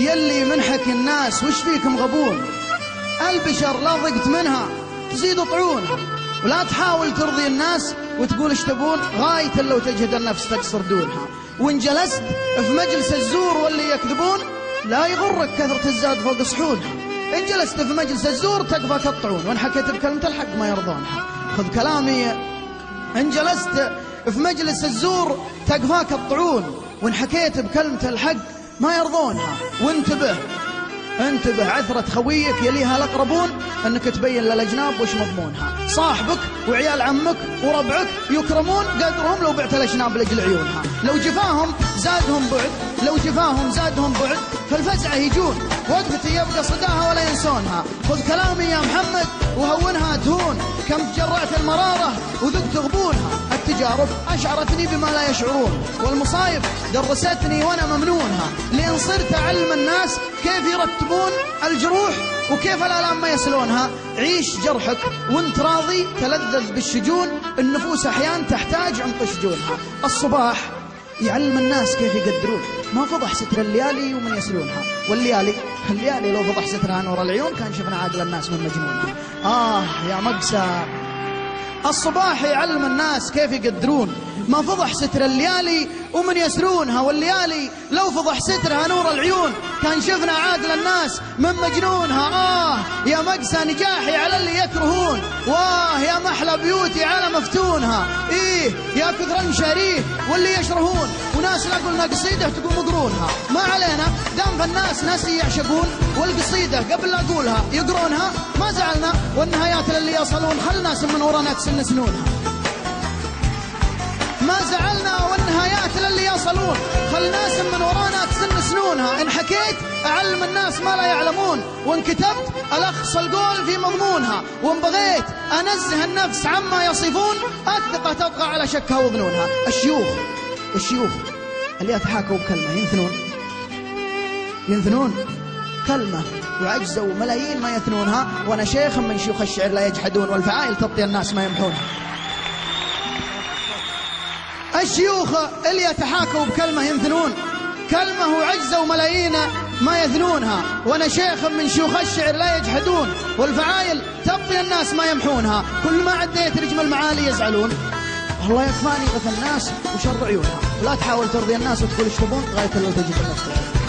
يلي منحك الناس وش فيكم غبون؟ البشر لا ضقت منها تزيد طعونها ولا تحاول ترضي الناس وتقول إيش تبون؟ غاية لو تجهد النفس تقصر دونها وإن جلست في مجلس الزور واللي يكذبون لا يغرك كثرة الزاد فوق صحونها. إن جلست في مجلس الزور تكفى الطعون وإن حكيت بكلمة الحق ما يرضونها. خذ كلامي. إن جلست في مجلس الزور تكفاك الطعون وإن حكيت بكلمة الحق ما يرضونها. وانتبه. انتبه عثرة خويك يليها الأقربون أنك تبين للأجناب وش مضمونها. صاحبك وعيال عمك وربعك يكرمون قدرهم لو بعت الأجناب لأجل عيونها. لو جفاهم زادهم بعد. لو جفاهم زادهم بعد. فالفزعة يجون. وقفتي يبقى صداها ولا ينسونها. خذ كلامي يا محمد وهونها تهون. كم جرعت المرارة وذقت غبونها. التجارب أشعرتني بما لا يشعرون والمصايب درستني وأنا ممنونها لأن صرت أعلم الناس كيف يرتبون الجروح وكيف الآلام ما يسلونها عيش جرحك وانت راضي تلذذ بالشجون النفوس أحيان تحتاج عمق شجونها الصباح يعلم الناس كيف يقدرون. ما فضح ستر الليالي ومن يسلونها. والليالي الليالي لو فضح سترها نور العيون كان شفنا عاقل الناس من مجنونها. آه يا مقسى. الصباح يعلم الناس كيف يقدرون. ما فضح ستر الليالي ومن يسرونها والليالي لو فضح سترها نور العيون. كان شفنا عادل الناس من مجنونها. آه يا مقسى نجاحي على اللي يكرهون. واه يا محلى بيوتي على مفتونها. إيه يا كثر المشاريه واللي يشرهون. وناس لا قلنا قصيدة تقوم مقرونها. ما علينا. دام فالناس ناس يعشقون والقصيدة قبل لا أقولها يقرونها ما زعلنا. والنهايات للي يصلون خل ناس من ورانا تسن سنونها ما زعلنا. والنهايات للي يصلون خل ناس من ورانا تسن سنونها إن حكيت أعلم الناس ما لا يعلمون. وإن كتبت ألخص القول في مضمونها. وإن بغيت أنزه النفس عما يصفون. الثقة تطغى على شكها وظنونها الشيوخ. الشيوخ. اللي يتحاكوا بكلمة ينثنون. ينثنون. كلمة. وعجزوا. ملايين ما يثنونها. وأنا شيخ من شيوخ الشعر لا يجحدون والفعائل تطي الناس ما يمحونها الشيوخ اللي يتحاكوا بكلمة ينثنون. كلمة وعجزوا. ملايين ما يثنونها. وأنا شيخ من شيوخ الشعر لا يجحدون والفعايل تبطي الناس ما يمحونها. كل ما عديت رجم المعالي يزعلون. الله يكفاني غث الناس وشر عيونها لا تحاول ترضي الناس وتقول إيش تبون غاية لو تجد الناس